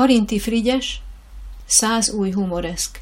Karinti Frigyes, Száz új humoreszk